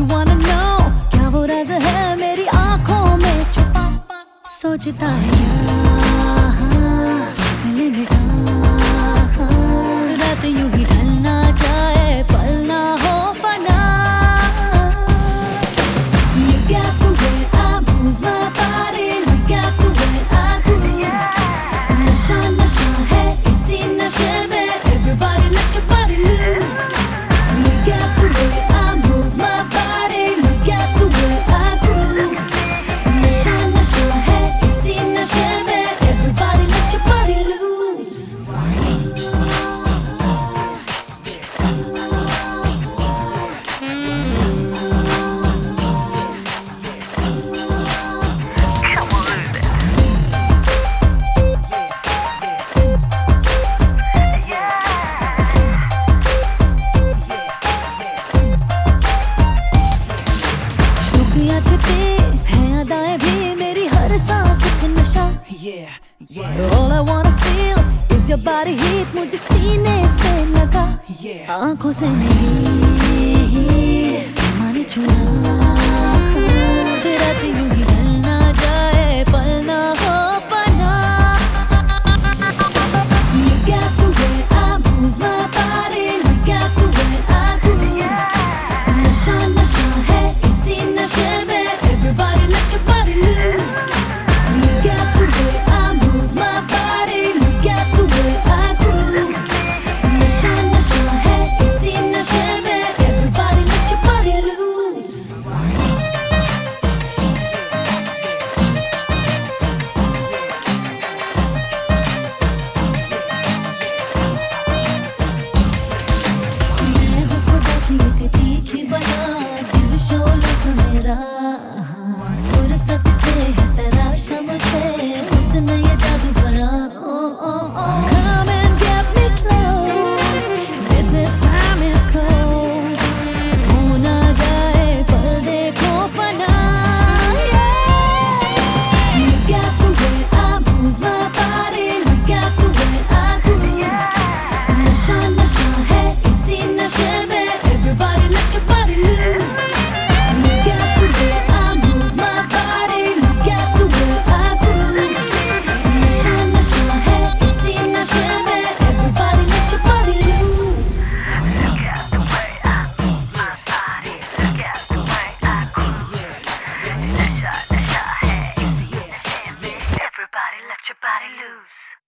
you wanna know? क्या वो राज है मेरी आँखों में? छुपा सोचता है। मेरी हर सांस एक नशा Yeah, yeah, All I wanna feel is your body heat मुझे सीने से लगा yeah. आंखों से नहीं माने चुरा रहा। सुर सबसे है तराशा मुझे। everybody loose.